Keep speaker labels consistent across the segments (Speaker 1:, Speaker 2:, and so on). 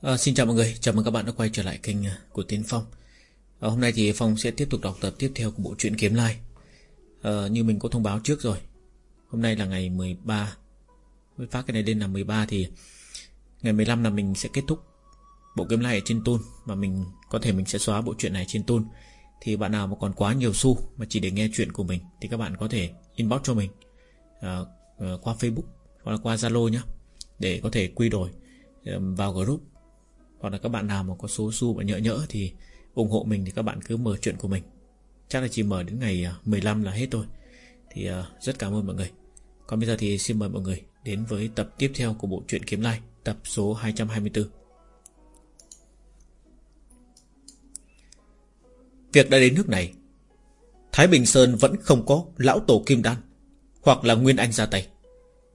Speaker 1: À, xin chào mọi người, chào mừng các bạn đã quay trở lại kênh ờ, của Tiến Phong. À, Hôm nay thì Phong sẽ tiếp tục đọc tập tiếp theo của bộ truyện Kiếm Lai. À, Như mình có thông báo trước rồi Hôm nay là ngày 13 Mới phát cái này lên là 13 thì Ngày 15 là mình sẽ kết thúc Bộ Kiếm Lai ở trên Tôn. Và mình có thể mình sẽ xóa bộ truyện này trên Tôn. Thì bạn nào mà còn quá nhiều xu Mà chỉ để nghe chuyện của mình Thì các bạn có thể inbox cho mình à, Qua Facebook hoặc là qua Zalo nhé Để có thể quy đổi vào group hoặc là các bạn nào mà có số xu và nhỡ nhỡ Thì ủng hộ mình thì các bạn cứ mở chuyện của mình. Chắc là chỉ mở đến ngày à, 15 là hết thôi. Thì uh, rất cảm ơn mọi người. Còn bây giờ thì xin mời mọi người Đến với tập tiếp theo của bộ truyện Kiếm Lai Tập số 224 Việc đã đến nước này Thái Bình Sơn vẫn không có Lão Tổ Kim Đan Hoặc là Nguyên Anh ra tay.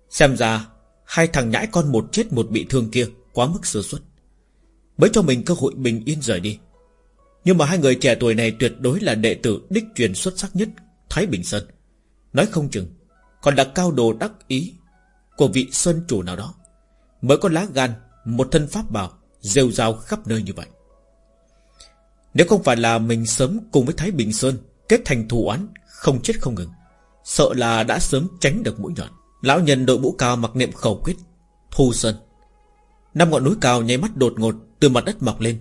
Speaker 1: Xem ra Hai thằng nhãi con một chết một bị thương kia Quá mức sơ suất. Mới cho mình cơ hội bình yên rời đi. Nhưng mà hai người trẻ tuổi này tuyệt đối là đệ tử đích truyền xuất sắc nhất Thái Bình Sơn. Nói không chừng, Còn là cao đồ đắc ý Của vị sơn chủ nào đó, Mới có lá gan, Một thân pháp bảo Rêu rao khắp nơi như vậy. Nếu không phải là mình sớm cùng với Thái Bình Sơn Kết thành thù oán, Không chết không ngừng, Sợ là đã sớm tránh được mũi nhọn. Lão nhân đội mũ cao mặc niệm khẩu quyết, Thu Sơn. Năm ngọn núi cao nháy mắt đột ngột từ mặt đất mọc lên,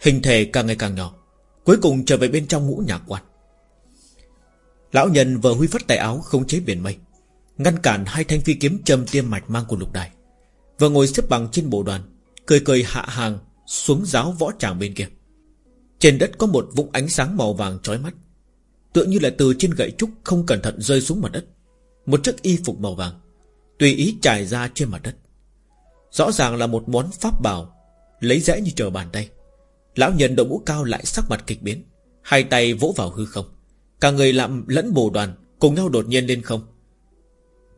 Speaker 1: Hình thể càng ngày càng nhỏ, Cuối cùng trở về bên trong ngũ nhạc quan. Lão nhân vừa huy phất tay áo Không chế biển mây, Ngăn cản hai thanh phi kiếm châm tiêm mạch mang của lục đài Vừa ngồi xếp bằng trên bộ đoàn, Cười cười hạ hàng Xuống giáo võ tràng bên kia. Trên đất có một vũng ánh sáng màu vàng chói mắt, Tựa như là từ trên gậy trúc Không cẩn thận rơi xuống mặt đất, Một chiếc y phục màu vàng, Tùy ý trải ra trên mặt đất. Rõ ràng là một món pháp bảo Lấy dễ như trở bàn tay. Lão nhân đội mũ cao lại sắc mặt kịch biến, Hai tay vỗ vào hư không. Cả người lạm lẫn bồ đoàn Cùng nhau đột nhiên lên không.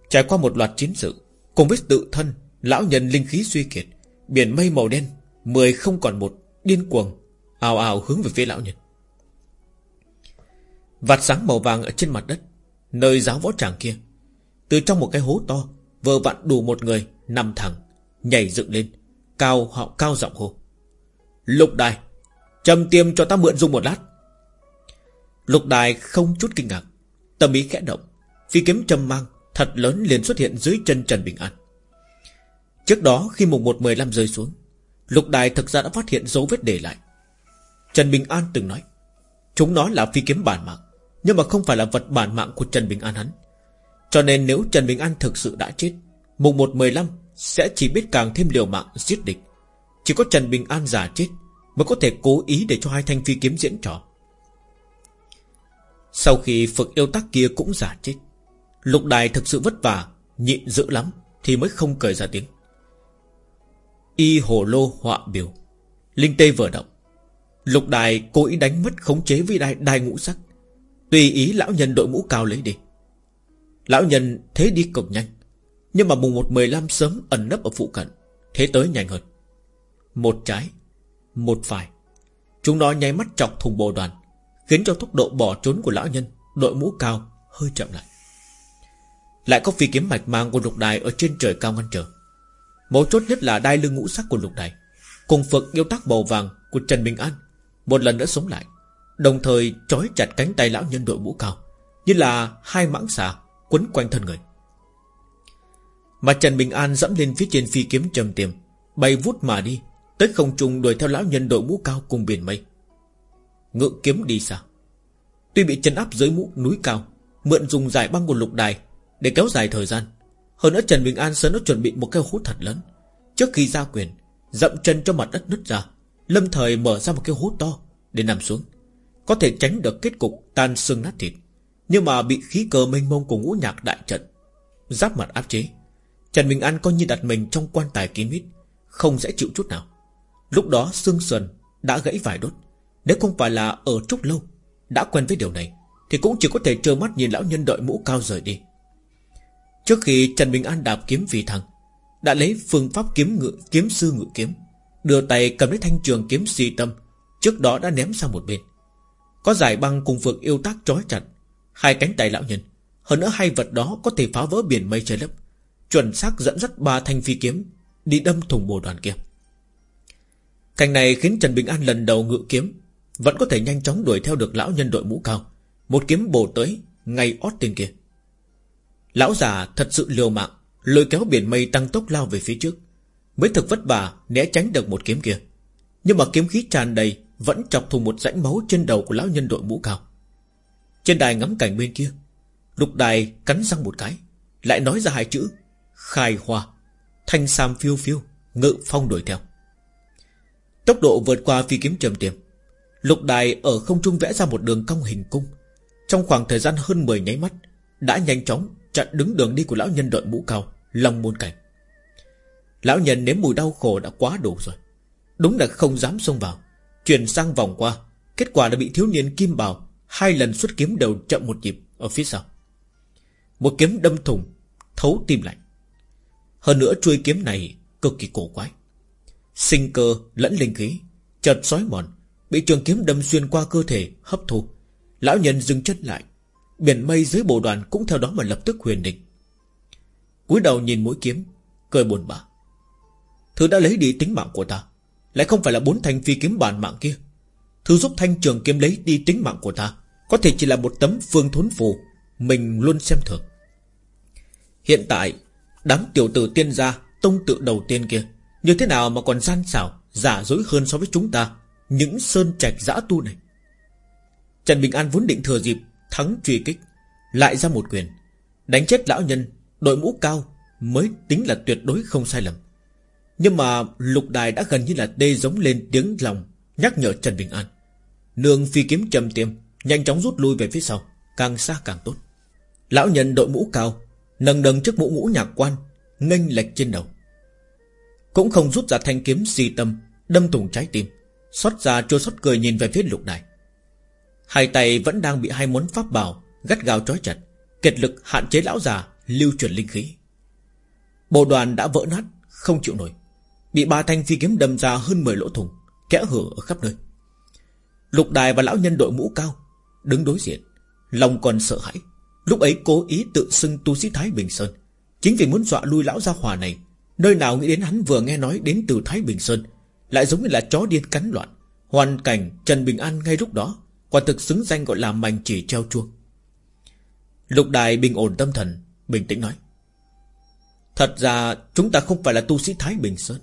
Speaker 1: Trải qua một loạt chiến sự, Cùng với tự thân, Lão nhân linh khí suy kiệt, Biển mây màu đen, Mười không còn một, Điên cuồng, ào ào hướng về phía lão nhân. Vạt sáng màu vàng ở trên mặt đất, Nơi giáo võ tràng kia, Từ trong một cái hố to Vừa vặn đủ một người Nằm thẳng, Nhảy dựng lên. Cao họ, cao giọng hô. Lục đài, Trầm tiêm cho ta mượn dùng một lát. Lục đài không chút kinh ngạc, Tâm ý khẽ động, Phi kiếm trầm mang, Thật lớn liền xuất hiện dưới chân Trần Bình An. Trước đó khi mùng 1-15 rơi xuống, Lục đài thực ra đã phát hiện dấu vết để lại. Trần Bình An từng nói, Chúng nó là phi kiếm bản mạng, Nhưng mà không phải là vật bản mạng của Trần Bình An hắn. Cho nên nếu Trần Bình An thực sự đã chết, Mùng 1-15 sẽ chỉ biết càng thêm liều mạng giết địch. Chỉ có Trần Bình An giả chết Mới có thể cố ý để cho hai thanh phi kiếm diễn trò. Sau khi Phật yêu tác kia cũng giả chết Lục đài thực sự vất vả Nhịn dữ lắm Thì mới không cười ra tiếng. Y hồ lô họa biểu Linh tê vừa động. Lục đài cố ý đánh mất khống chế với đài, đài ngũ sắc Tùy ý lão nhân đội mũ cao lấy đi. Lão nhân thế đi cực nhanh nhưng mà mùng một mười lăm sớm ẩn nấp ở phụ cận. Thế tới nhanh hơn. Một trái, Một phải. Chúng nó nháy mắt chọc thùng bồ đoàn, Khiến cho tốc độ bỏ trốn của lão nhân, Đội mũ cao, hơi chậm lại. Lại có phi kiếm mạch mang của lục đài Ở trên trời cao ngăn trở. Mấu chốt nhất là đai lưng ngũ sắc của lục đài, Cùng phật yêu tác bầu vàng của Trần Bình An, Một lần nữa sống lại, Đồng thời trói chặt cánh tay lão nhân đội mũ cao, Như là hai mãng xà Quấn quanh thân người mà Trần Bình An dẫm lên phía trên phi kiếm trầm tiềm, Bay vút mà đi, Tới không trung đuổi theo lão nhân đội mũ cao cùng biển mây. Ngự kiếm đi xa. Tuy bị trấn áp dưới mũ núi cao, Mượn dùng giải băng của lục đài Để kéo dài thời gian, Hơn nữa Trần Bình An sớm đã chuẩn bị một cái hố thật lớn. Trước khi ra quyền, Dậm chân cho mặt đất nứt ra, Lâm thời mở ra một cái hố to Để nằm xuống, Có thể tránh được kết cục tan xương nát thịt. Nhưng mà bị khí cơ mênh mông của ngũ nhạc đại trận Giáp mặt áp chế Trần Bình An coi như đặt mình trong quan tài kín mít, Không dễ chịu chút nào. Lúc đó xương sườn đã gãy vài đốt. Nếu không phải là ở trúc lâu, Đã quen với điều này, Thì cũng chỉ có thể trơ mắt nhìn lão nhân đội mũ cao rời đi. Trước khi Trần Bình An đạp kiếm vì thằng, Đã lấy phương pháp kiếm ngự, kiếm sư ngự kiếm, Đưa tay cầm lấy thanh trường kiếm si tâm, Trước đó đã ném sang một bên. Có giải băng cùng phượng yêu tác trói chặt, Hai cánh tay lão nhân, Hơn nữa hai vật đó có thể phá vỡ biển mây trời lấp. Chuẩn xác dẫn dắt ba thanh phi kiếm Đi đâm thùng bồ đoàn kia. Cảnh này khiến Trần Bình An lần đầu ngự kiếm, Vẫn có thể nhanh chóng đuổi theo được lão nhân đội mũ cao. Một kiếm bổ tới Ngay ót tên kia. Lão già thật sự liều mạng, Lôi kéo biển mây tăng tốc lao về phía trước, Mới thực vất vả né tránh được một kiếm kia. Nhưng mà kiếm khí tràn đầy, Vẫn chọc thùng một rãnh máu trên đầu của lão nhân đội mũ cao. Trên đài ngắm cảnh bên kia, Lục đài cắn răng một cái, Lại nói ra hai chữ Khai hoa. Thanh sam phiêu phiêu, Ngự phong đuổi theo. Tốc độ vượt qua phi kiếm trầm tiềm. Lục đài ở không trung vẽ ra một đường cong hình cung. Trong khoảng thời gian hơn 10 nháy mắt, Đã nhanh chóng chặn đứng đường đi của lão nhân đội mũ cao lòng môn cảnh. Lão nhân nếm mùi đau khổ đã quá đủ rồi. Đúng là không dám xông vào. Chuyển sang vòng qua, Kết quả đã bị thiếu niên kim bào Hai lần xuất kiếm đều chậm một nhịp Ở phía sau. Một kiếm đâm thùng Thấu tim lạnh hơn nữa chuôi kiếm này cực kỳ cổ quái. Sinh cơ lẫn linh khí, Chợt sói mòn, Bị trường kiếm đâm xuyên qua cơ thể, hấp thu. Lão nhân dừng chân lại. Biển mây dưới bộ đoàn cũng theo đó mà lập tức huyền định. Cúi đầu nhìn mũi kiếm, Cười buồn bã. Thứ đã lấy đi tính mạng của ta, Lại không phải là bốn thanh phi kiếm bản mạng kia. Thứ giúp thanh trường kiếm lấy đi tính mạng của ta, Có thể chỉ là một tấm phương thốn phù, Mình luôn xem thường. Hiện tại Đám tiểu tử tiên gia, Tông tự đầu tiên kia. Như thế nào mà còn gian xảo, Giả dối hơn so với chúng ta? Những sơn trạch dã tu này. Trần Bình An vốn định thừa dịp, Thắng truy kích, Lại ra một quyền. Đánh chết lão nhân, Đội mũ cao, Mới tính là tuyệt đối không sai lầm. Nhưng mà lục đài đã gần như là đê giống lên tiếng lòng, Nhắc nhở Trần Bình An. Nương phi kiếm trầm tiêm Nhanh chóng rút lui về phía sau, Càng xa càng tốt. Lão nhân đội mũ cao Nâng đầng trước mũ mũ nhạc quan, nghênh lệch trên đầu. Cũng không rút ra thanh kiếm si tâm, Đâm thủng trái tim, Xót ra chua xót cười nhìn về phía lục đài. Hai tay vẫn đang bị hai món pháp bảo Gắt gao trói chặt, Kiệt lực hạn chế lão già Lưu chuyển linh khí. Bộ đoàn đã vỡ nát, Không chịu nổi, Bị ba thanh phi kiếm đâm ra hơn 10 lỗ thủng, Kẽ hở ở khắp nơi. Lục đài và lão nhân đội mũ cao, Đứng đối diện, Lòng còn sợ hãi. Lúc ấy cố ý tự xưng tu sĩ Thái Bình Sơn. Chính vì muốn dọa lui lão gia hòa này, Nơi nào nghĩ đến hắn vừa nghe nói đến từ Thái Bình Sơn, Lại giống như là chó điên cắn loạn. Hoàn cảnh Trần Bình An ngay lúc đó, Quả thực xứng danh gọi là mảnh chỉ treo chuông. Lục đài bình ổn tâm thần, Bình tĩnh nói, Thật ra chúng ta không phải là tu sĩ Thái Bình Sơn.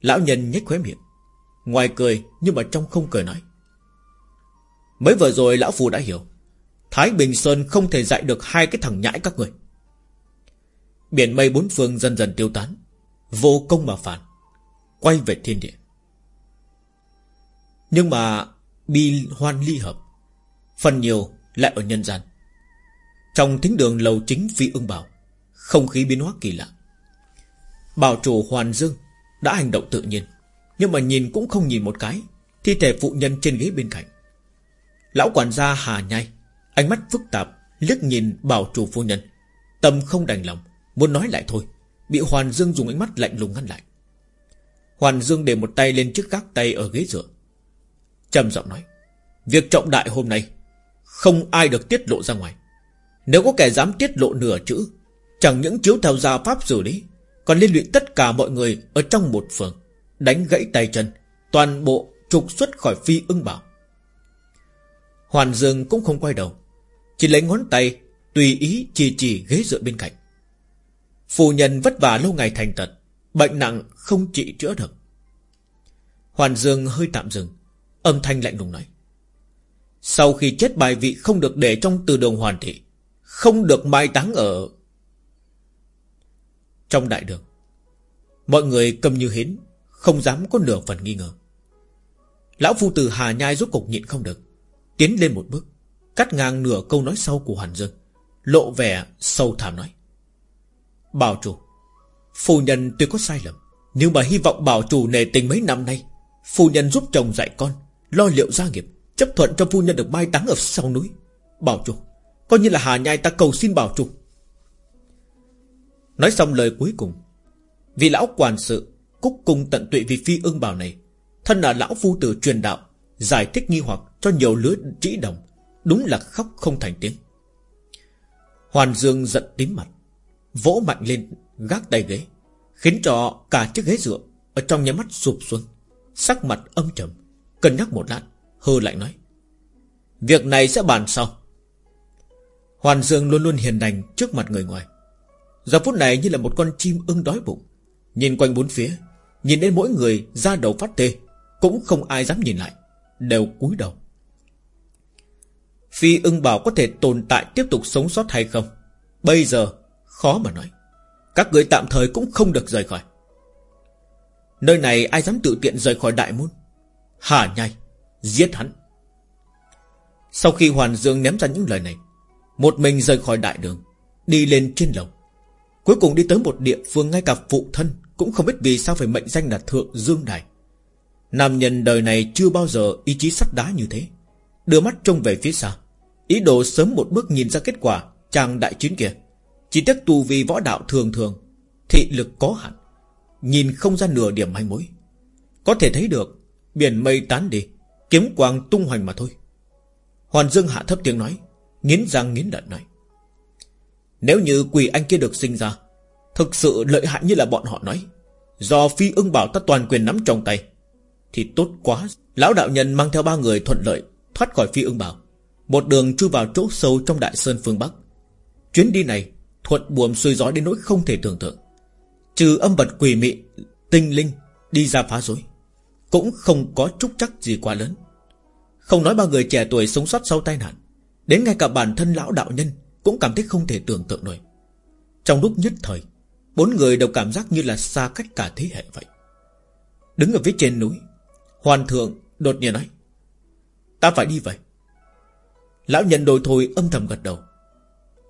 Speaker 1: Lão nhân nhếch khóe miệng, Ngoài cười nhưng mà trong không cười nói, Mới vừa rồi lão phù đã hiểu Thái Bình Sơn không thể dạy được hai cái thằng nhãi các người. Biển mây bốn phương dần dần tiêu tán, Vô công mà phản, Quay về thiên địa. Nhưng mà Bi hoan ly hợp, Phần nhiều lại ở nhân gian. Trong thính đường lầu chính phi ưng bảo Không khí biến hóa kỳ lạ. Bảo chủ Hoàn Dương Đã hành động tự nhiên, Nhưng mà nhìn cũng không nhìn một cái, Thi thể phụ nhân trên ghế bên cạnh. Lão quản gia Hà Nhai Ánh mắt phức tạp liếc nhìn bảo chủ phu nhân. Tâm không đành lòng, Muốn nói lại thôi. Bị Hoàn Dương dùng ánh mắt lạnh lùng ngăn lại. Hoàn Dương để một tay lên trước gác tay ở ghế dựa. Trầm giọng nói, Việc trọng đại hôm nay, Không ai được tiết lộ ra ngoài. Nếu có kẻ dám tiết lộ nửa chữ, Chẳng những chiếu theo gia pháp xử lý, Còn liên lụy tất cả mọi người Ở trong một phường, Đánh gãy tay chân, Toàn bộ trục xuất khỏi phi ưng bảo. Hoàn Dương cũng không quay đầu chỉ lấy ngón tay, Tùy ý chỉ chỉ ghế dựa bên cạnh. Phu nhân vất vả lâu ngày thành tật Bệnh nặng không trị chữa được. Hoàn Dương hơi tạm dừng, Âm thanh lạnh lùng nói. Sau khi chết bài vị không được để trong từ đường hoàn thị, Không được mai táng ở Trong đại đường. Mọi người cầm như hến, Không dám có nửa phần nghi ngờ. Lão phu tử Hà Nhai rốt cục nhịn không được, Tiến lên một bước. Cắt ngang nửa câu nói sau của Hàn Dương, Lộ vẻ sâu thảm nói. Bảo chủ, Phu nhân tuy có sai lầm, Nhưng mà hy vọng bảo chủ nề tình mấy năm nay, Phu nhân giúp chồng dạy con, Lo liệu gia nghiệp, Chấp thuận cho phu nhân được mai táng ở sau núi. Bảo chủ, Coi như là hà nhai ta cầu xin bảo chủ. Nói xong lời cuối cùng Vì lão quản sự Cúc cung tận tụy vì phi ưng bảo này, Thân là lão phu tử truyền đạo, Giải thích nghi hoặc cho nhiều lứa trĩ đồng Đúng là khóc không thành tiếng. Hoàn Dương giận tím mặt, Vỗ mạnh lên, gác tay ghế, Khiến cho cả chiếc ghế dựa Ở trong nhà mắt sụp xuống. Sắc mặt âm trầm, Cân nhắc một lát Hơ lạnh nói, Việc này sẽ bàn sau. Hoàn Dương luôn luôn hiền đành trước mặt người ngoài. Giờ phút này như là một con chim ưng đói bụng, Nhìn quanh bốn phía, Nhìn đến mỗi người ra đầu phát tê, Cũng không ai dám nhìn lại, Đều cúi đầu. Phi ưng bảo có thể tồn tại Tiếp tục sống sót hay không? Bây giờ, khó mà nói. Các người tạm thời cũng không được rời khỏi. Nơi này ai dám tự tiện rời khỏi đại môn? Hà nhai, Giết hắn. Sau khi Hoàn Dương ném ra những lời này, Một mình rời khỏi đại đường, Đi lên trên lầu. Cuối cùng đi tới một địa phương ngay cả phụ thân Cũng không biết vì sao phải mệnh danh là Thượng Dương Đài. Nam nhân đời này chưa bao giờ ý chí sắt đá như thế. Đưa mắt trông về phía xa. Ý đồ sớm một bước nhìn ra kết quả, Chàng đại chiến kia. Chỉ tiếc tu vì võ đạo thường thường, Thị lực có hạn, Nhìn không ra nửa điểm manh mối. Có thể thấy được, Biển mây tán đi, Kiếm quang tung hoành mà thôi. Hoàn Dương hạ thấp tiếng nói, Nghiến răng nghiến lợi nói, Nếu như quỷ anh kia được sinh ra, Thực sự lợi hại như là bọn họ nói, Do phi ưng bảo ta toàn quyền nắm trong tay, Thì tốt quá. Lão đạo nhân mang theo ba người thuận lợi Thoát khỏi phi ưng bảo. Một đường chui vào chỗ sâu trong đại sơn phương Bắc. Chuyến đi này Thuận buồm xuôi gió đến nỗi không thể tưởng tượng. Trừ âm vật quỷ mị, Tinh linh đi ra phá rối, Cũng không có trúc chắc gì quá lớn. Không nói ba người trẻ tuổi sống sót sau tai nạn, Đến ngay cả bản thân lão đạo nhân Cũng cảm thấy không thể tưởng tượng nổi. Trong lúc nhất thời, Bốn người đều cảm giác như là xa cách cả thế hệ vậy. Đứng ở phía trên núi, Hoàn thượng đột nhiên nói, Ta phải đi vậy. Lão nhân đồ thôi âm thầm gật đầu.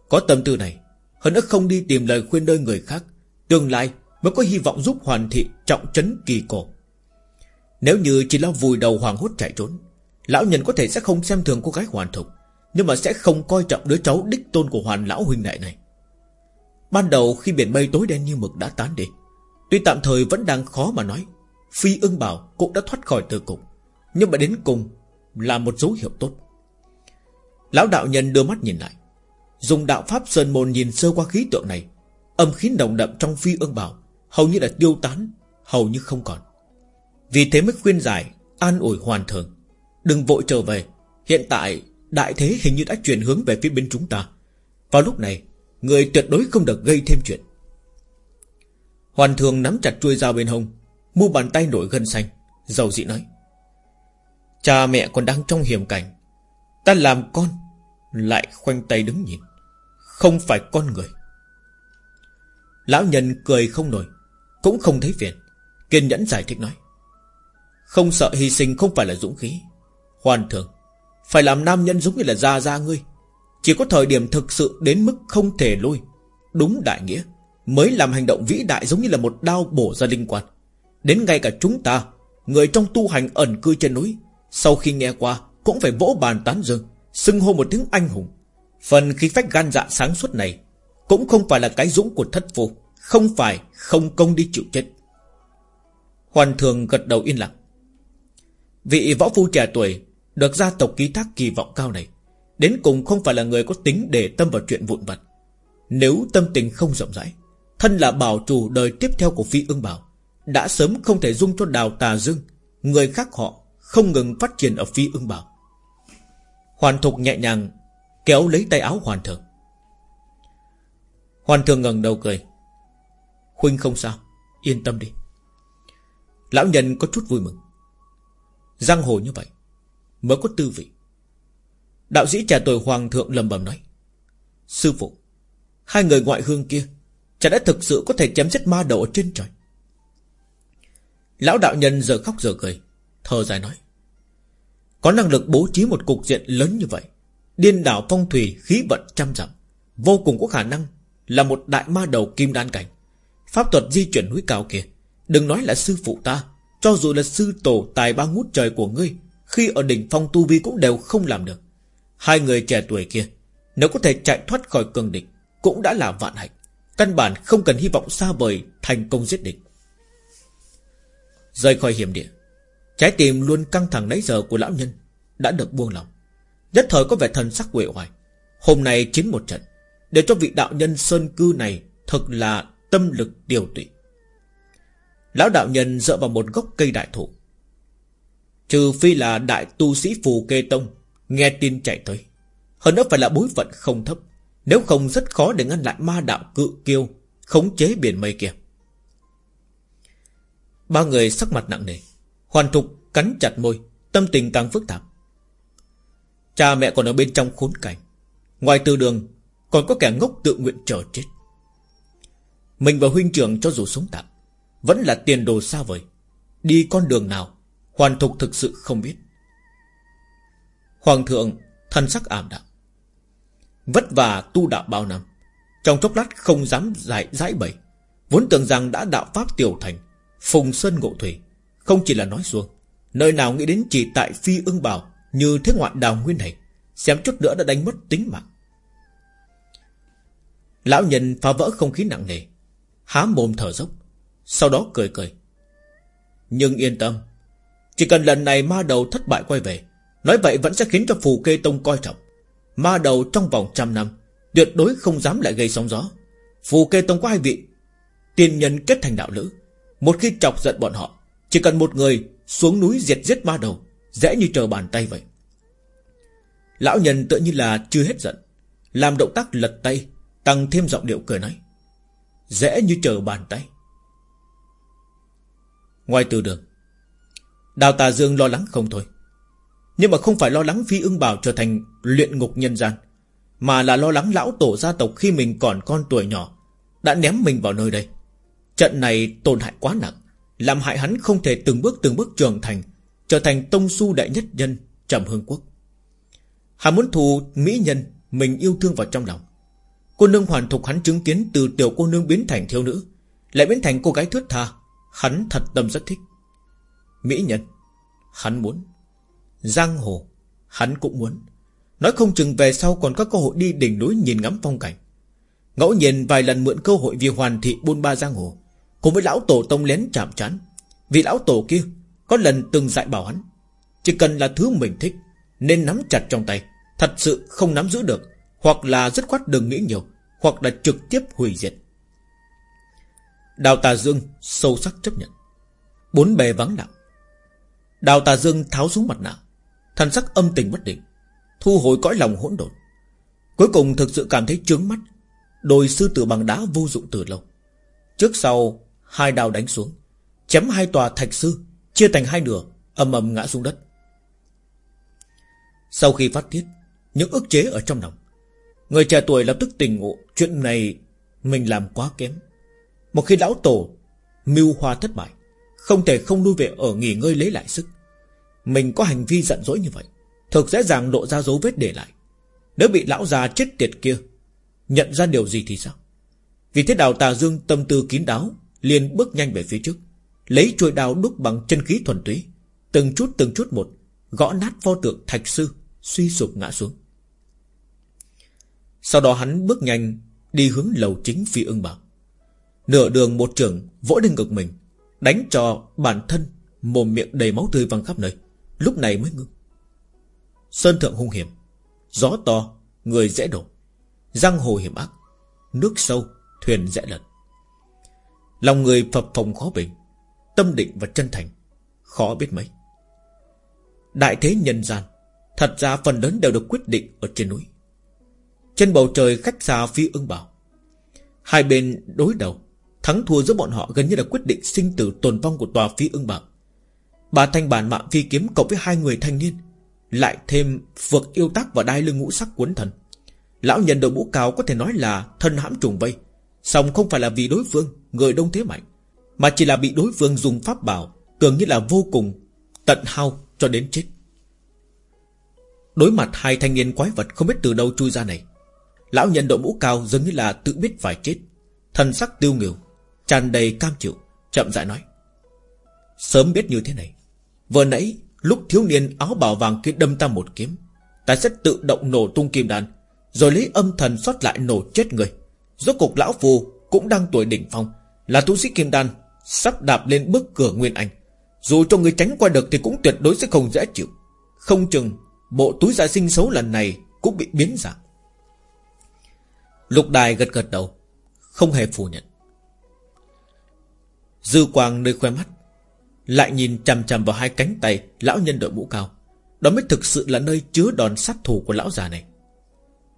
Speaker 1: Có tâm tư này, Hơn nữa không đi tìm lời khuyên nơi người khác, Tương lai mới có hy vọng giúp hoàn thị trọng trấn kỳ cổ. Nếu như chỉ lo vùi đầu hoàng hốt chạy trốn, Lão nhân có thể sẽ không xem thường cô gái hoàn thục, Nhưng mà sẽ không coi trọng đứa cháu đích tôn của hoàn lão huynh đại này. Ban đầu khi biển mây tối đen như mực đã tán đi, Tuy tạm thời vẫn đang khó mà nói, Phi ưng bảo cũng đã thoát khỏi từ cục, Nhưng mà đến cùng Là một dấu hiệu tốt. Lão đạo nhân đưa mắt nhìn lại. Dùng đạo pháp sơn môn nhìn sơ qua khí tượng này, Âm khí nồng đậm trong phi ương bảo, Hầu như là tiêu tán, Hầu như không còn. Vì thế mới khuyên giải, An ủi hoàn thường. Đừng vội trở về, Hiện tại đại thế hình như đã chuyển hướng về phía bên chúng ta. Vào lúc này, Người tuyệt đối không được gây thêm chuyện. Hoàn thường nắm chặt chuôi dao bên hông, Mu bàn tay nổi gân xanh, Dầu dị nói, Cha mẹ còn đang trong hiểm cảnh, Ta làm con lại khoanh tay đứng nhìn. Không phải con người. Lão nhân cười không nổi Cũng không thấy phiền. Kiên nhẫn giải thích nói. Không sợ hy sinh không phải là dũng khí. Hoàn thường Phải làm nam nhân giống như là gia gia ngươi. Chỉ có thời điểm thực sự đến mức không thể lui, Đúng đại nghĩa Mới làm hành động vĩ đại giống như là một đao bổ ra linh quan. Đến ngay cả chúng ta Người trong tu hành ẩn cư trên núi Sau khi nghe qua Cũng phải vỗ bàn tán dương. Xưng hô một tiếng anh hùng. Phần khí phách gan dạ sáng suốt này cũng không phải là cái dũng của thất phu, Không phải không công đi chịu chết. Hoàn thường gật đầu yên lặng. Vị võ phu trẻ tuổi Được gia tộc ký thác kỳ vọng cao này, Đến cùng không phải là người có tính để tâm vào chuyện vụn vặt. Nếu tâm tình không rộng rãi, Thân là bảo chủ đời tiếp theo của phi ưng bảo, Đã sớm không thể dung cho đào tà dương, Người khác họ Không ngừng phát triển ở phi ưng bảo. Hoàn thục nhẹ nhàng, Kéo lấy tay áo hoàn thượng. Hoàn thượng ngẩng đầu cười. Huynh không sao, Yên tâm đi. Lão nhân có chút vui mừng. Giang hồ như vậy, Mới có tư vị. Đạo sĩ trẻ tuổi hoàng thượng lầm bầm nói, Sư phụ, Hai người ngoại hương kia Chả đã thực sự có thể chém giết ma đầu ở trên trời? Lão đạo nhân giờ khóc giờ cười Thờ dài nói có năng lực bố trí một cục diện lớn như vậy, Điên đảo phong thủy, khí vận trăm dặm, Vô cùng có khả năng là một đại ma đầu kim đan cảnh. Pháp thuật di chuyển núi cao kia, Đừng nói là sư phụ ta, Cho dù là sư tổ tài ba ngút trời của ngươi, Khi ở đỉnh phong tu vi cũng đều không làm được. Hai người trẻ tuổi kia, Nếu có thể chạy thoát khỏi cường địch, Cũng đã là vạn hạnh. Căn bản không cần hy vọng xa vời Thành công giết địch. Rời khỏi hiểm địa Trái tim luôn căng thẳng nãy giờ của lão nhân Đã được buông lòng Nhất thời có vẻ thần sắc quệ hoài Hôm nay chiến một trận, để cho vị đạo nhân sơn cư này Thật là tâm lực điều tụy. Lão đạo nhân dựa vào một gốc cây đại thụ. Trừ phi là đại tu sĩ phù kê tông Nghe tin chạy tới. Hơn nữa phải là bối phận không thấp, Nếu không rất khó để ngăn lại ma đạo cự kiêu Khống chế biển mây kia. Ba người sắc mặt nặng nề. Hoàn thục cắn chặt môi, Tâm tình càng phức tạp. Cha mẹ còn ở bên trong khốn cảnh. Ngoài từ đường, Còn có kẻ ngốc tự nguyện chờ chết. Mình và huynh trưởng cho dù sống tạm, Vẫn là tiền đồ xa vời. Đi con đường nào, Hoàn thục thực sự không biết. Hoàng thượng thân sắc ảm đạm. Vất vả tu đạo bao năm, Trong chốc lát không dám giải giải bày. Vốn tưởng rằng đã đạo pháp tiểu thành, Phùng Sơn Ngộ Thủy không chỉ là nói xuông, Nơi nào nghĩ đến chỉ tại phi ưng bảo Như thế ngoại đào nguyên này, Xem chút nữa đã đánh mất tính mạng. Lão nhân phá vỡ không khí nặng nề, Há mồm thở dốc, Sau đó cười cười. Nhưng yên tâm, Chỉ cần lần này ma đầu thất bại quay về, Nói vậy vẫn sẽ khiến cho phù kê tông coi trọng. Ma đầu trong vòng trăm năm, Tuyệt đối không dám lại gây sóng gió. Phù kê tông có hai vị, Tiên nhân kết thành đạo lữ, Một khi chọc giận bọn họ chỉ cần một người xuống núi diệt giết ma đầu, Dễ như trở bàn tay vậy. Lão nhân tự như là chưa hết giận, Làm động tác lật tay, Tăng thêm giọng điệu cười nói, Dễ như trở bàn tay. Ngoài từ đường, Đào tà dương lo lắng không thôi. Nhưng mà không phải lo lắng phi ưng bảo trở thành luyện ngục nhân gian, Mà là lo lắng lão tổ gia tộc khi mình còn con tuổi nhỏ, Đã ném mình vào nơi đây. Trận này tổn hại quá nặng. Làm hại hắn không thể từng bước từng bước trưởng thành, Trở thành tông su đại nhất nhân, Trầm hương quốc. Hắn muốn thù mỹ nhân Mình yêu thương vào trong lòng. Cô nương hoàn thục hắn chứng kiến từ tiểu cô nương biến thành thiếu nữ, Lại biến thành cô gái thướt tha. Hắn thật tâm rất thích. Mỹ nhân, Hắn muốn. Giang hồ, Hắn cũng muốn. Nói không chừng về sau còn có cơ hội đi đỉnh núi nhìn ngắm phong cảnh. Ngẫu nhiên vài lần mượn cơ hội vì hoàn thị buôn ba giang hồ Cùng với lão tổ tông lén chạm chán Vì lão tổ kia Có lần từng dạy bảo hắn, Chỉ cần là thứ mình thích, Nên nắm chặt trong tay, Thật sự không nắm giữ được, Hoặc là dứt khoát đừng nghĩ nhiều, Hoặc là trực tiếp hủy diệt. Đào Tà Dương sâu sắc chấp nhận. Bốn bề vắng lặng. Đào Tà Dương tháo xuống mặt nạ, Thần sắc âm tình bất định, Thu hồi cõi lòng hỗn độn. Cuối cùng thực sự cảm thấy trướng mắt Đồi sư tử bằng đá vô dụng từ lâu. Trước sau Hai đao đánh xuống, Chém hai tòa thạch sư, Chia thành hai nửa Âm ầm ngã xuống đất. Sau khi phát tiết, Những ức chế ở trong lòng, Người trẻ tuổi lập tức tỉnh ngộ Chuyện này mình làm quá kém. Một khi lão tổ Mưu hoa thất bại, Không thể không lui về ở nghỉ ngơi lấy lại sức. Mình có hành vi giận dỗi như vậy, Thực dễ dàng lộ ra dấu vết để lại. Nếu bị lão già chết tiệt kia, Nhận ra điều gì thì sao? Vì thế đào tà dương tâm tư kín đáo liền bước nhanh về phía trước Lấy chuôi đao đúc bằng chân khí thuần túy Từng chút từng chút một Gõ nát pho tượng thạch sư Suy sụp ngã xuống. Sau đó hắn bước nhanh Đi hướng lầu chính phi ưng bảo Nửa đường một trường vỗ lên ngực mình Đánh cho bản thân Mồm miệng đầy máu tươi văng khắp nơi Lúc này mới ngưng. Sơn thượng hung hiểm Gió to, người dễ đổ Răng hồ hiểm ác Nước sâu, thuyền dễ lật. Lòng người phập phồng khó bình, Tâm định và chân thành, Khó biết mấy. Đại thế nhân gian, Thật ra phần lớn đều được quyết định ở trên núi. Trên bầu trời khách xa phi ưng bảo Hai bên đối đầu, Thắng thua giữa bọn họ gần như là quyết định sinh tử tồn vong của tòa phi ưng bảo Bà thanh bản mạng phi kiếm cộng với hai người thanh niên, Lại thêm vượt yêu tác và đai lưng ngũ sắc cuốn thần. Lão nhân đội mũ cao có thể nói là thân hãm trùng vây. Xong không phải là vì đối phương, Người đông thế mạnh, Mà chỉ là bị đối phương dùng pháp bảo, Tưởng như là vô cùng, tận hao cho đến chết. Đối mặt hai thanh niên quái vật Không biết từ đâu chui ra này, Lão nhân đội mũ cao dường như là tự biết phải chết, Thần sắc tiêu nghiều tràn đầy cam chịu, Chậm rãi nói, Sớm biết như thế này, Vừa nãy lúc thiếu niên áo bào vàng kia đâm ta một kiếm, Ta sẽ tự động nổ tung kim đàn Rồi lấy âm thần xót lại nổ chết người. Rốt cục lão phù cũng đang tuổi đỉnh phong. Là tu sĩ kim đan, Sắp đạp lên bước cửa Nguyên Anh. Dù cho người tránh qua được thì cũng tuyệt đối sẽ không dễ chịu. Không chừng, Bộ túi giả sinh xấu lần này Cũng bị biến dạng. Lục đài gật gật đầu, Không hề phủ nhận. Dư quang nơi khoe mắt, Lại nhìn chằm chằm vào hai cánh tay Lão nhân đội mũ cao. Đó mới thực sự là nơi chứa đòn sát thủ của lão già này.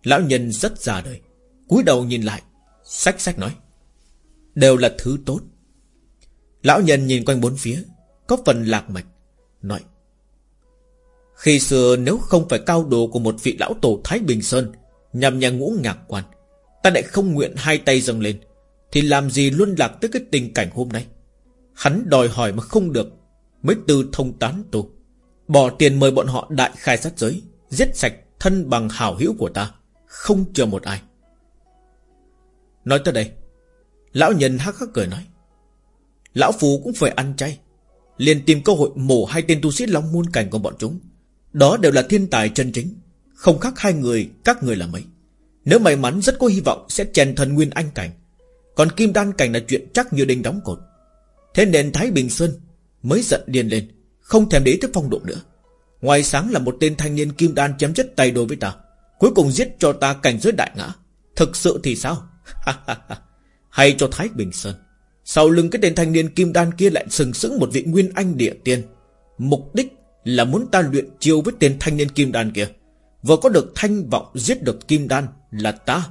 Speaker 1: Lão nhân rất già đời cúi đầu nhìn lại Sách sách nói, Đều là thứ tốt. Lão nhân nhìn quanh bốn phía, Có phần lạc mạch, Nói, Khi xưa nếu không phải cao đồ của một vị lão tổ Thái Bình Sơn, Nhằm nhà ngũ ngạc quan, Ta lại không nguyện hai tay dâng lên, Thì làm gì luôn lạc tới cái tình cảnh hôm nay? Hắn đòi hỏi mà không được, Mới từ thông tán tu. Bỏ tiền mời bọn họ đại khai sát giới, Giết sạch thân bằng hảo hữu của ta, Không chờ một ai. Nói tới đây, Lão nhân hắc hắc cười nói, Lão Phù cũng phải ăn chay. Liền tìm cơ hội mổ hai tên tu sĩ Long Môn Cảnh của bọn chúng. Đó đều là thiên tài chân chính, Không khác hai người, Các người là mấy. Nếu may mắn, rất có hy vọng sẽ chèn thần Nguyên Anh Cảnh. Còn Kim Đan Cảnh là chuyện chắc như đinh đóng cột. Thế nên Thái Bình Sơn Mới giận điên lên, Không thèm để tới phong độ nữa. Ngoài sáng là một tên thanh niên Kim Đan chém chất tay đôi với ta, Cuối cùng giết cho ta cảnh giới đại ngã. Thực sự thì sao? Hay cho Thái Bình Sơn. Sau lưng cái tên thanh niên kim đan kia lại sừng sững một vị nguyên anh địa tiên. Mục đích là muốn ta luyện chiêu với tên thanh niên kim đan kia. Vừa có được thanh vọng giết được kim đan là ta.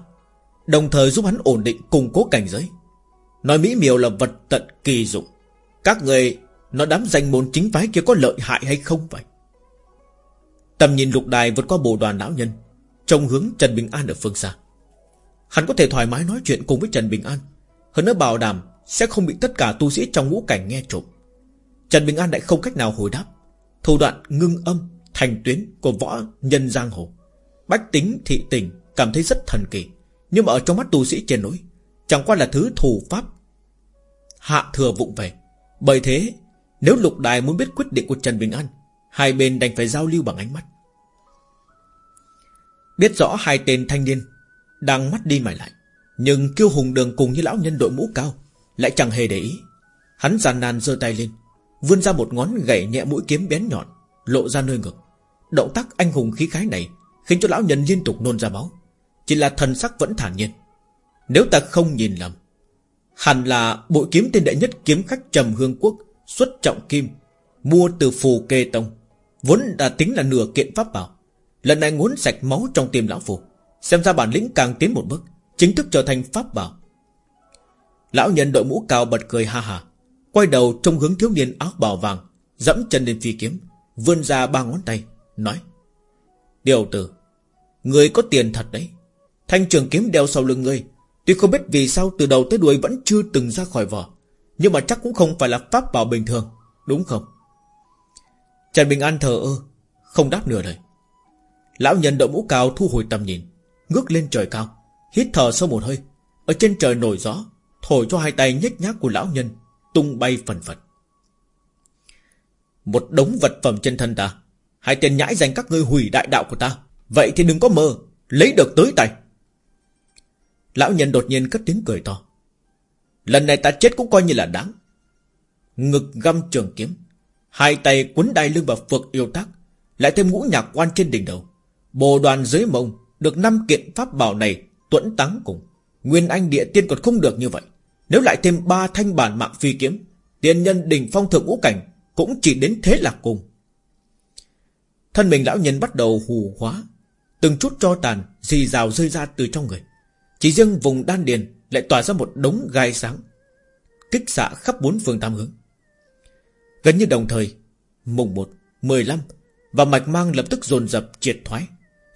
Speaker 1: Đồng thời giúp hắn ổn định củng cố cảnh giới. Nói mỹ miều là vật tận kỳ dụng. Các người, Nó đám danh môn chính phái kia có lợi hại hay không vậy? Tầm nhìn lục đài vượt qua bồ đoàn lão nhân, Trông hướng Trần Bình An ở phương xa. Hắn có thể thoải mái nói chuyện cùng với Trần Bình An. Hơn nữa bảo đảm Sẽ không bị tất cả tu sĩ trong ngũ cảnh nghe trộm. Trần Bình An lại không cách nào hồi đáp. Thủ đoạn ngưng âm, Thành tuyến của võ nhân giang hồ. Bách tính, thị tình Cảm thấy rất thần kỳ, Nhưng mà ở trong mắt tu sĩ trên núi, Chẳng qua là thứ thủ pháp Hạ thừa vụng về. Bởi thế, nếu lục đài muốn biết quyết định của Trần Bình An, Hai bên đành phải giao lưu bằng ánh mắt. Biết rõ hai tên thanh niên đang mắt đi mày lại. Nhưng kiêu hùng đường cùng như lão nhân đội mũ cao, Lại chẳng hề để ý. Hắn giàn nan giơ tay lên, Vươn ra một ngón gậy nhẹ mũi kiếm bén nhọn, Lộ ra nơi ngực. Động tác anh hùng khí khái này Khiến cho lão nhân liên tục nôn ra máu. Chỉ là thần sắc vẫn thản nhiên. Nếu ta không nhìn lầm, Hẳn là bội kiếm tên đệ nhất kiếm khách trầm hương quốc Xuất trọng kim, Mua từ phù kê tông, Vốn đã tính là nửa kiện pháp bảo. Lần này muốn sạch máu trong tim lão phù. Xem ra bản lĩnh càng tiến một bước, Chính thức trở thành pháp bảo. Lão nhân đội mũ cao bật cười ha ha, Quay đầu trong hướng thiếu niên áo bào vàng, Dẫm chân lên phi kiếm, Vươn ra ba ngón tay, Nói, Điều tử, Người có tiền thật đấy. Thanh trường kiếm đeo sau lưng ngươi, Tuy không biết vì sao từ đầu tới đuôi vẫn chưa từng ra khỏi vỏ, Nhưng mà chắc cũng không phải là pháp bảo bình thường, Đúng không? Trần Bình An thờ ơ, Không đáp nửa lời. Lão nhân đội mũ cao thu hồi tầm nhìn Ngước lên trời cao, Hít thở sâu một hơi. Ở trên trời nổi gió, Thổi cho hai tay nhếch nhác của lão nhân, Tung bay phần phật. Một đống vật phẩm trên thân ta, Hai tên nhãi danh các ngươi hủy đại đạo của ta, Vậy thì đừng có mơ, Lấy được tới tay. Lão nhân đột nhiên cất tiếng cười to. Lần này ta chết cũng coi như là đáng. Ngực găm trường kiếm, Hai tay quấn đai lưng và phược yêu tác, Lại thêm ngũ nhạc quan trên đỉnh đầu, Bồ đoàn dưới mông được năm kiện pháp bảo này tuẫn táng cùng. Nguyên Anh địa tiên còn không được như vậy. Nếu lại thêm ba thanh bản mạng phi kiếm Tiên nhân đỉnh phong thượng ngũ cảnh Cũng chỉ đến thế là cùng. Thân mình lão nhân bắt đầu hù hóa Từng chút cho tàn Dì rào rơi ra từ trong người. Chỉ riêng vùng đan điền Lại tỏa ra một đống gai sáng Kích xạ khắp bốn phương tam hướng. Gần như đồng thời Mùng 1, 15 Và mạch mang lập tức dồn dập triệt thoái.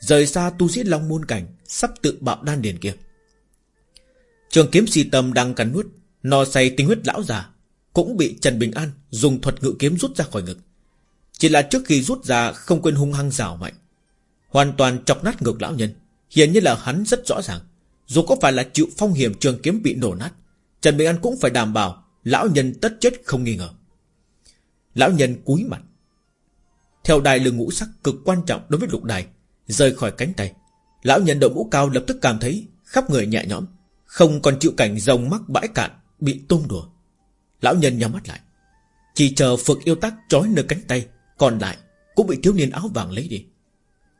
Speaker 1: Rời xa tu sĩ Long Môn Cảnh, Sắp tự bạo đan điền kia. Trường kiếm si tâm đang cắn nuốt, No say tinh huyết lão già Cũng bị Trần Bình An dùng thuật ngự kiếm rút ra khỏi ngực. Chỉ là trước khi rút ra Không quên hung hăng rào mạnh. Hoàn toàn chọc nát ngực lão nhân Hiện như là hắn rất rõ ràng. Dù có phải là chịu phong hiểm trường kiếm bị nổ nát, Trần Bình An cũng phải đảm bảo Lão nhân tất chết không nghi ngờ. Lão nhân cúi mặt. Theo đài lưng ngũ sắc cực quan trọng đối với lục đài Rời khỏi cánh tay. Lão nhân đội mũ cao lập tức cảm thấy Khắp người nhẹ nhõm, Không còn chịu cảnh rồng mắc bãi cạn Bị tung đùa. Lão nhân nhắm mắt lại, Chỉ chờ phược yêu tác trói nơi cánh tay, Còn lại cũng bị thiếu niên áo vàng lấy đi.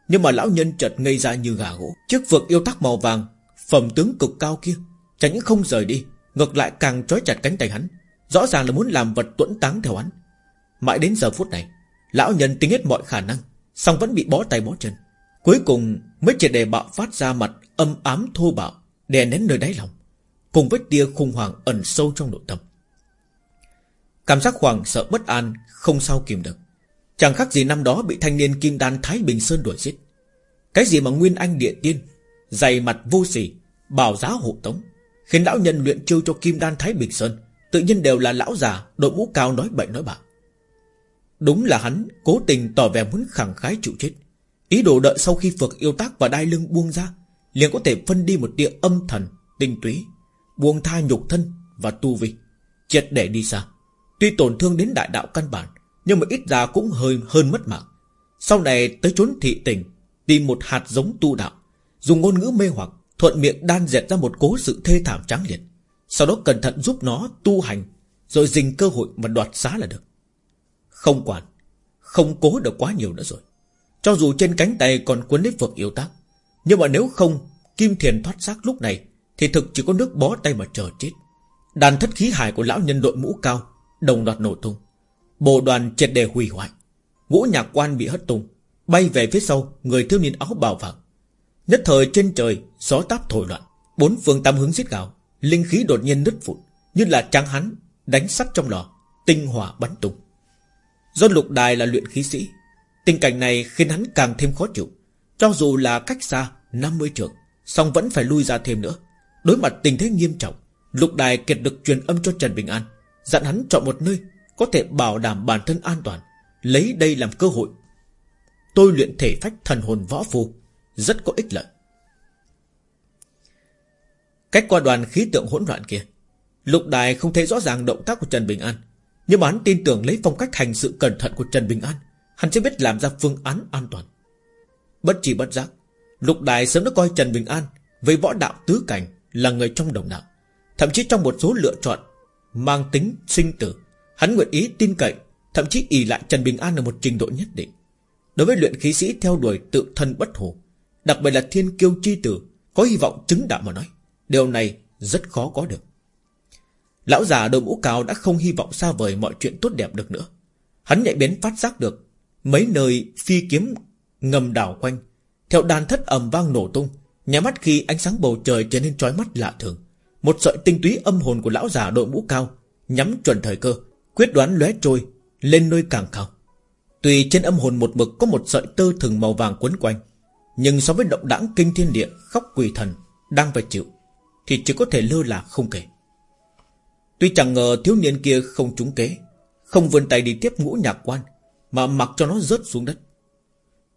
Speaker 1: Nhưng mà lão nhân chợt ngây ra như gà gỗ, Chiếc phược yêu tác màu vàng, Phẩm tướng cực cao kia, Chẳng những không rời đi, Ngược lại càng trói chặt cánh tay hắn, Rõ ràng là muốn làm vật tuẫn táng theo hắn. Mãi đến giờ phút này, Lão nhân tính hết mọi khả năng Xong vẫn bị bó tay bó chân. Cuối cùng mới triệt đề bạo phát ra mặt Âm ám thô bạo, Đè nén nơi đáy lòng, Cùng với tia khủng hoảng ẩn sâu trong nội tâm. Cảm giác hoảng sợ bất an Không sao kìm được. Chẳng khác gì năm đó bị thanh niên kim đan Thái Bình Sơn đuổi giết. Cái gì mà Nguyên Anh Địa Tiên, Dày mặt vô sỉ, Bảo giá hộ tống, Khiến lão nhân luyện chiêu cho kim đan Thái Bình Sơn, Tự nhiên đều là lão già, Đội mũ cao nói bệnh nói bạ. Đúng là hắn cố tình tỏ vẻ muốn khẳng khái chịu chết. Ý đồ đợi sau khi phật yêu tác và đai lưng buông ra, liền có thể phân đi một tia âm thần, Tinh túy, Buông tha nhục thân và tu vi, Triệt để đi xa. Tuy tổn thương đến đại đạo căn bản, Nhưng mà ít ra cũng hơi, hơn mất mạng. Sau này tới chốn thị tình Tìm một hạt giống tu đạo, Dùng ngôn ngữ mê hoặc, Thuận miệng đan dệt ra một cố sự thê thảm trắng liệt. Sau đó cẩn thận giúp nó tu hành, Rồi dình cơ hội mà đoạt xá là được. Không quản, Không cố được quá nhiều nữa rồi. Cho dù trên cánh tay còn cuốn lấy vực yêu tác Nhưng mà nếu không, Kim thiền thoát xác lúc này, Thì thực chỉ có nước bó tay mà chờ chết. Đàn thất khí hải của lão nhân đội mũ cao, Đồng loạt nổ tung. Bộ đoàn triệt đề hủy hoại. Ngũ nhạc quan bị hất tung, Bay về phía sau, người thiếu niên áo bào vàng. Nhất thời trên trời, Gió táp thổi loạn, Bốn phương tam hướng giết gào, Linh khí đột nhiên nứt vụn, Như là tráng hắn Đánh sắt trong lò, Tinh hỏa bắn tung. Do lục đài là luyện khí sĩ Tình cảnh này khiến hắn càng thêm khó chịu. Cho dù là cách xa 50 trượng song vẫn phải lui ra thêm nữa. Đối mặt tình thế nghiêm trọng Lục đài kiệt được truyền âm cho Trần Bình An Dặn hắn chọn một nơi Có thể bảo đảm bản thân an toàn Lấy đây làm cơ hội. Tôi luyện thể phách thần hồn võ phu, Rất có ích lợi. Cách qua đoàn khí tượng hỗn loạn kia Lục đài không thấy rõ ràng động tác của Trần Bình An Nhưng mà hắn tin tưởng lấy phong cách hành sự cẩn thận của Trần Bình An Hắn sẽ biết làm ra phương án an toàn. Bất chỉ bất giác, Lục đài sớm đã coi Trần Bình An Với võ đạo tứ cảnh là người trong đồng đạo. Thậm chí trong một số lựa chọn Mang tính sinh tử, Hắn nguyện ý tin cậy, Thậm chí ỷ lại Trần Bình An ở một trình độ nhất định. Đối với luyện khí sĩ theo đuổi tự thân bất hủ, Đặc biệt là thiên kiêu chi tử, Có hy vọng chứng đạo mà nói, Điều này rất khó có được. Lão già đội mũ cao đã không hy vọng xa vời mọi chuyện tốt đẹp được nữa. Hắn nhạy biến phát giác được Mấy nơi phi kiếm ngầm đảo quanh. Theo đàn thất ầm vang nổ tung, Nhà mắt khi ánh sáng bầu trời trở nên trói mắt lạ thường. Một sợi tinh túy âm hồn của lão già đội mũ cao, Nhắm chuẩn thời cơ, Quyết đoán lóe trôi, Lên nơi càng cao. Tuy trên âm hồn một mực có một sợi tơ thừng màu vàng quấn quanh, Nhưng so với động đãng kinh thiên địa, Khóc quỷ thần, Đang phải chịu, Thì chỉ có thể lơ là không kể. Tuy chẳng ngờ thiếu niên kia không trúng kế, Không vươn tay đi tiếp ngũ nhạc quan mà mặc cho nó rớt xuống đất.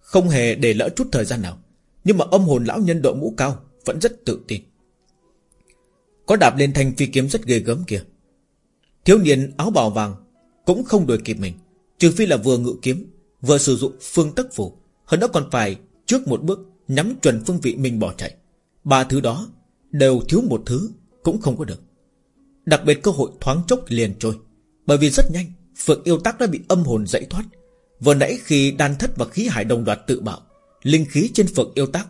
Speaker 1: Không hề để lỡ chút thời gian nào, Nhưng mà âm hồn lão nhân đội mũ cao Vẫn rất tự tin. Có đạp lên thanh phi kiếm rất ghê gớm kìa Thiếu niên áo bào vàng Cũng không đuổi kịp mình, Trừ phi là vừa ngự kiếm, Vừa sử dụng phương tắc phủ Hơn đó còn phải trước một bước Nhắm chuẩn phương vị mình bỏ chạy. Ba thứ đó đều thiếu một thứ Cũng không có được. Đặc biệt cơ hội thoáng chốc liền trôi, Bởi vì rất nhanh, Phượng yêu tắc đã bị âm hồn dãy thoát Vừa nãy khi đan thất và khí hải đồng đoạt tự bạo Linh khí trên Phượng yêu tác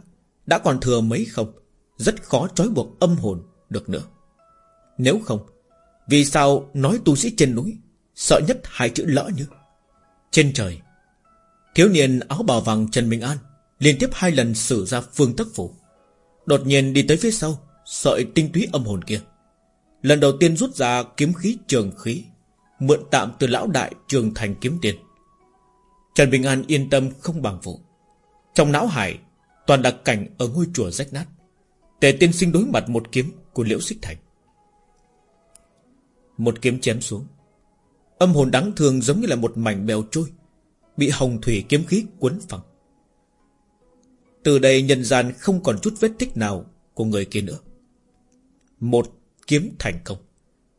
Speaker 1: Đã còn thừa mấy không? Rất khó trói buộc âm hồn được nữa. Nếu không, Vì sao nói tu sĩ trên núi Sợ nhất hai chữ lỡ như? Trên trời, Thiếu niên áo bào vàng Trần Minh An Liên tiếp hai lần sử ra phương tắc phủ Đột nhiên đi tới phía sau, Sợi tinh túy âm hồn kia. Lần đầu tiên rút ra kiếm khí trường khí, Mượn tạm từ lão đại trường thành kiếm tiền. Trần Bình An yên tâm không bằng vụ Trong não hải, Toàn đặc cảnh ở ngôi chùa rách nát. Tề tiên sinh đối mặt một kiếm Của liễu xích thành. Một kiếm chém xuống. Âm hồn đáng thương giống như là một mảnh bèo trôi, Bị hồng thủy kiếm khí cuốn phẳng. Từ đây nhân gian không còn chút vết tích nào Của người kia nữa. Một kiếm thành công.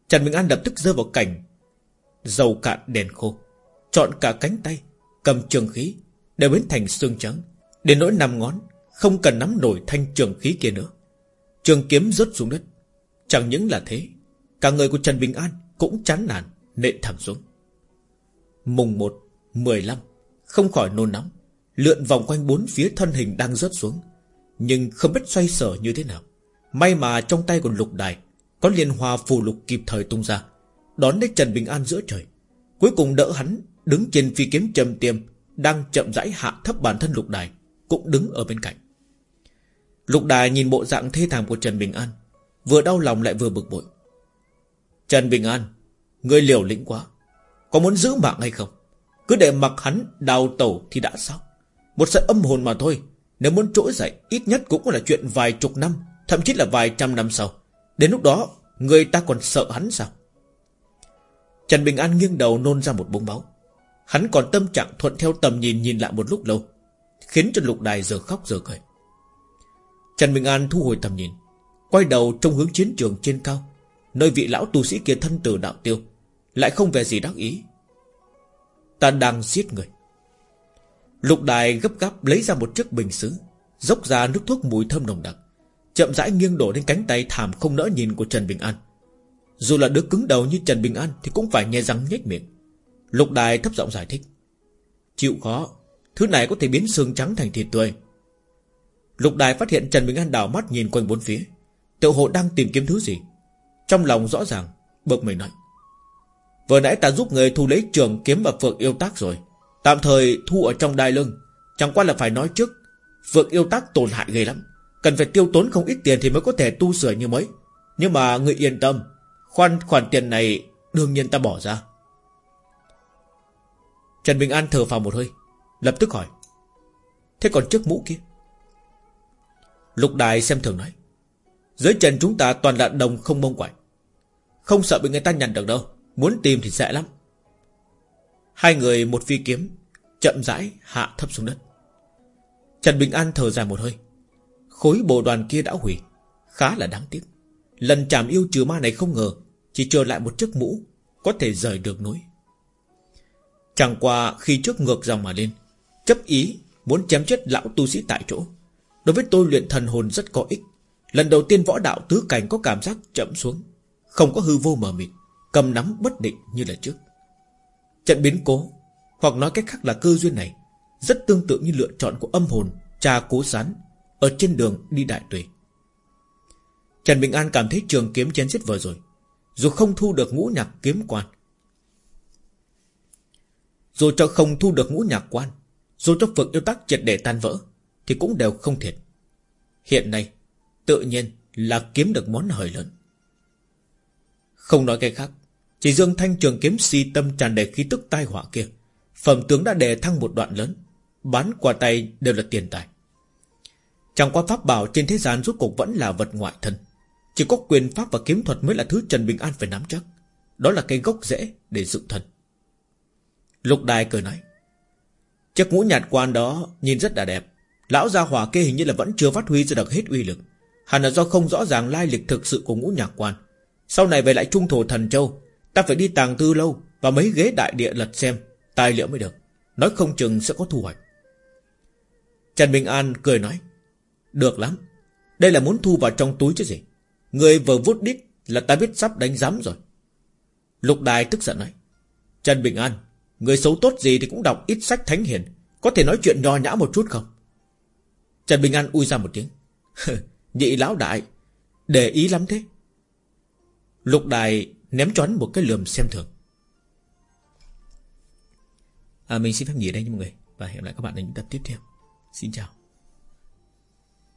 Speaker 1: Trần Bình An lập tức rơi vào cảnh, Dầu cạn đèn khô, Chọn cả cánh tay Cầm trường khí Đều biến thành xương trắng. Đến nỗi năm ngón Không cần nắm nổi thanh trường khí kia nữa. Trường kiếm rớt xuống đất. Chẳng những là thế Cả người của Trần Bình An cũng chán nản Nện thẳng xuống. Mùng 1, 15 Không khỏi nôn nóng. Lượn vòng quanh bốn phía thân hình đang rớt xuống. Nhưng không biết xoay sở như thế nào. May mà trong tay của lục đài Có liên hoa phù lục kịp thời tung ra Đón lấy Trần Bình An giữa trời. Cuối cùng đỡ hắn Đứng trên phi kiếm trầm tiêm Đang chậm rãi hạ thấp bản thân lục đài, Cũng đứng ở bên cạnh. Lục đài nhìn bộ dạng thê thảm của Trần Bình An, Vừa đau lòng lại vừa bực bội. Trần Bình An, Ngươi liều lĩnh quá, Có muốn giữ mạng hay không? Cứ để mặc hắn đào tẩu thì đã sao Một sợi âm hồn mà thôi, Nếu muốn trỗi dậy, ít nhất cũng là chuyện vài chục năm, Thậm chí là vài trăm năm sau. Đến lúc đó, Người ta còn sợ hắn sao? Trần Bình An nghiêng đầu nôn ra một búng máu. Hắn còn tâm trạng thuận theo tầm nhìn nhìn lại một lúc lâu, Khiến cho lục đài giờ khóc giờ cười. Trần Bình An thu hồi tầm nhìn, Quay đầu trong hướng chiến trường trên cao, Nơi vị lão tu sĩ kia thân tử đạo tiêu, Lại không về gì đắc ý. Ta đang giết người. Lục đài gấp gáp lấy ra một chiếc bình xứ, Dốc ra nước thuốc mùi thơm nồng đặc, Chậm rãi nghiêng đổ lên cánh tay thảm không nỡ nhìn của Trần Bình An. Dù là đứa cứng đầu như Trần Bình An Thì cũng phải nghe răng nhếch miệng. Lục đài thấp giọng giải thích. Chịu khó, Thứ này có thể biến xương trắng thành thịt tươi. Lục đài phát hiện Trần Bình An đảo mắt nhìn quanh bốn phía. Tự hộ đang tìm kiếm thứ gì. Trong lòng rõ ràng, Bực mình nói. Vừa nãy ta giúp người thu lấy trường kiếm và phượng yêu tác rồi. Tạm thời thu ở trong đai lưng. Chẳng qua là phải nói trước, Phượng yêu tác tổn hại ghê lắm. Cần phải tiêu tốn không ít tiền thì mới có thể tu sửa như mới. Nhưng mà người yên tâm Khoan, khoản tiền này đương nhiên ta bỏ ra. Trần Bình An thở vào một hơi, Lập tức hỏi, Thế còn chiếc mũ kia? Lục đài xem thường nói, Dưới trần chúng ta toàn là đồng không mông quải. Không sợ bị người ta nhận được đâu, Muốn tìm thì dễ lắm. Hai người một phi kiếm, Chậm rãi hạ thấp xuống đất. Trần Bình An thở dài một hơi, Khối bộ đoàn kia đã hủy, Khá là đáng tiếc. Lần chạm yêu trừ ma này không ngờ chỉ chờ lại một chiếc mũ Có thể rời được núi Chẳng qua khi trước ngược dòng mà lên, Chấp ý muốn chém chết lão tu sĩ tại chỗ. Đối với tôi luyện thần hồn rất có ích. Lần đầu tiên võ đạo tứ cảnh có cảm giác chậm xuống, Không có hư vô mờ mịt, Cầm nắm bất định như là trước. Trận biến cố, Hoặc nói cách khác là cơ duyên này, Rất tương tự như lựa chọn của âm hồn, Cha cố sán Ở trên đường đi đại tuệ. Trần Bình An cảm thấy trường kiếm chén giết vừa rồi dù không thu được ngũ nhạc kiếm quan. Dù cho không thu được ngũ nhạc quan, Dù cho phượng yêu tắc triệt để tan vỡ, Thì cũng đều không thiệt. Hiện nay, Tự nhiên là kiếm được món hời lớn. Không nói cái khác, Chỉ dương thanh trường kiếm si tâm tràn đầy khí tức tai họa kia, Phẩm tướng đã đề thăng một đoạn lớn Bán qua tay đều là tiền tài. Chẳng qua pháp bảo trên thế gian rốt cuộc vẫn là vật ngoại thân. Chỉ có quyền pháp và kiếm thuật mới là thứ Trần Bình An phải nắm chắc. Đó là cái gốc rễ để dựng thân Lục đài cười nói, Chiếc ngũ nhạt quan đó nhìn rất là đẹp. Lão gia hỏa kia hình như là vẫn chưa phát huy ra được hết uy lực. Hẳn là do không rõ ràng lai lịch thực sự của ngũ nhạc quan. Sau này về lại trung thổ thần châu, Ta phải đi tàng tư lâu Và mấy ghế đại địa lật xem, Tài liệu mới được. Nói không chừng sẽ có thu hoạch. Trần Bình An cười nói, Được lắm. Đây là muốn thu vào trong túi chứ gì? Người vừa vút đít là ta biết sắp đánh giám rồi. Lục Đài tức giận nói Trần Bình An Người xấu tốt gì thì cũng đọc ít sách thánh hiền Có thể nói chuyện nho nhã một chút không? Trần Bình An ui ra một tiếng Nhị lão đại Để ý lắm thế. Lục đài ném choán một cái lườm xem thường. À, Mình xin phép nghỉ đây nha mọi người Và hẹn lại các bạn ở những tập tiếp theo. Xin chào.